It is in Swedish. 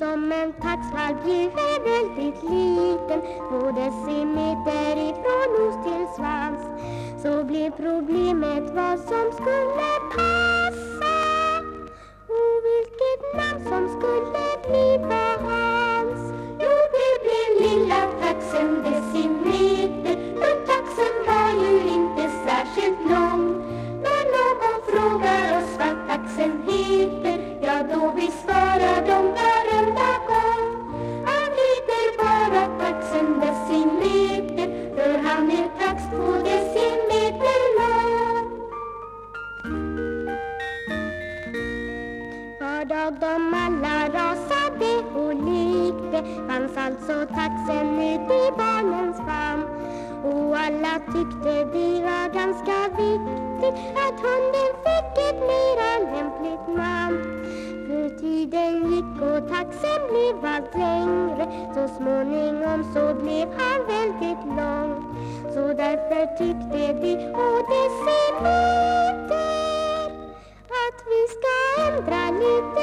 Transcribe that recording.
som en taxvalt är väldigt liten. Både decimeter ifrån nos till svans så blev problemet vad som skulle passa Skörd av dem alla rasade och lekte Fanns alltså taxen ut i barnens famn. Och alla tyckte det var ganska viktigt Att hunden fick ett mera lämpligt namn. För tiden gick och taxen blev allt längre. Så småningom så blev han väldigt lång. Så därför tyckte de, åh det ser ut You.